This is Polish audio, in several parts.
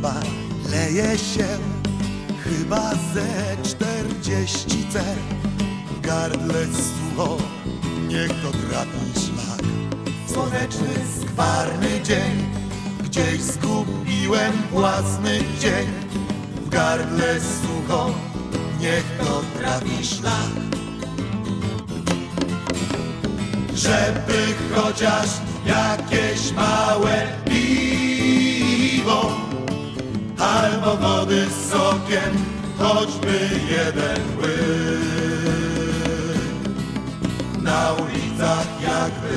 nieba leje się chyba ze czterdzieści C. W gardle sucho, niech to trafi szlak. Słoneczny, skwarny dzień, gdzieś zgubiłem własny dzień. W gardle sucho, niech to trafi szlak. Żeby chociaż jakieś małe Wody z sokiem, choćby jeden łyk Na ulicach jakby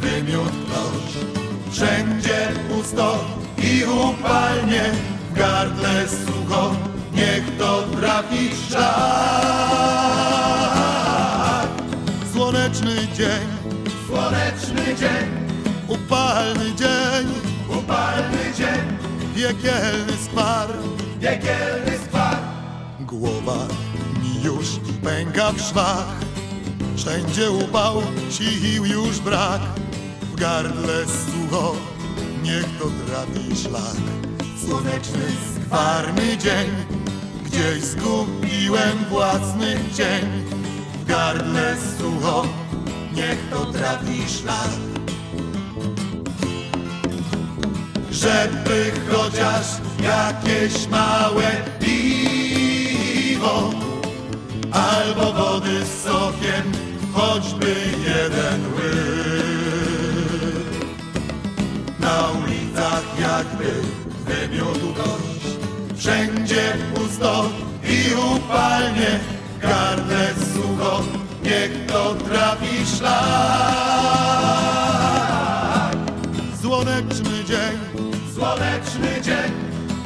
wymiótł ktoś Wszędzie pusto i upalnie W gardle sucho, niech to trafi szlak. Słoneczny dzień Słoneczny dzień, Upalny dzień, upalny dzień, piekielny skwar. Piekielny skwar. Głowa mi już pęka w szwach. Wszędzie upał, sił już brak. W gardle sucho, niech to trafi szlak. Słoneczny, skwarny dzień Gdzieś zgubiłem własny cień. W gardle sucho, niech to trafi szlak żeby chociaż jakieś małe piwo albo wody z sokiem, choćby jeden łyk. Na ulicach jakby wymiótł gość, wszędzie pusto i upalnie, gardle sucho, niech to trafi szlak. Słoneczny dzień, Słoneczny dzień,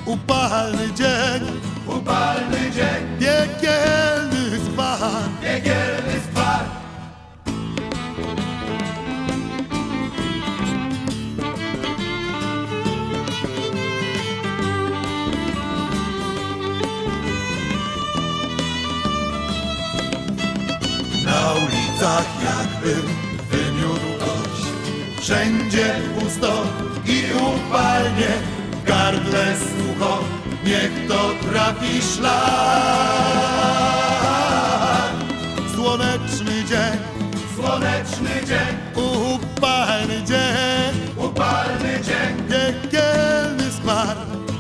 upalny dzień, upalny dzień, piekielny skwar. piekielny skwar. Na ulicach jakby wymiótł gość Wszędzie upalnie W gardle sucho, niech to trafi szlak. Słoneczny dzień, Słoneczny dzień, upalny dzień. Upalny dzień, Piekielny skwar.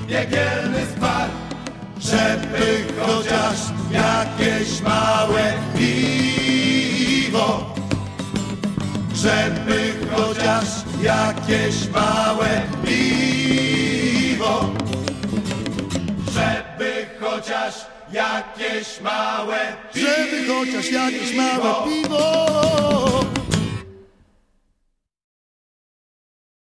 Piekielny skwar. Żeby chociaż jakieś małe piwo Żeby chociaż jakieś małe piwo. Żeby chociaż jakieś małe Żeby chociaż jakieś małe piwo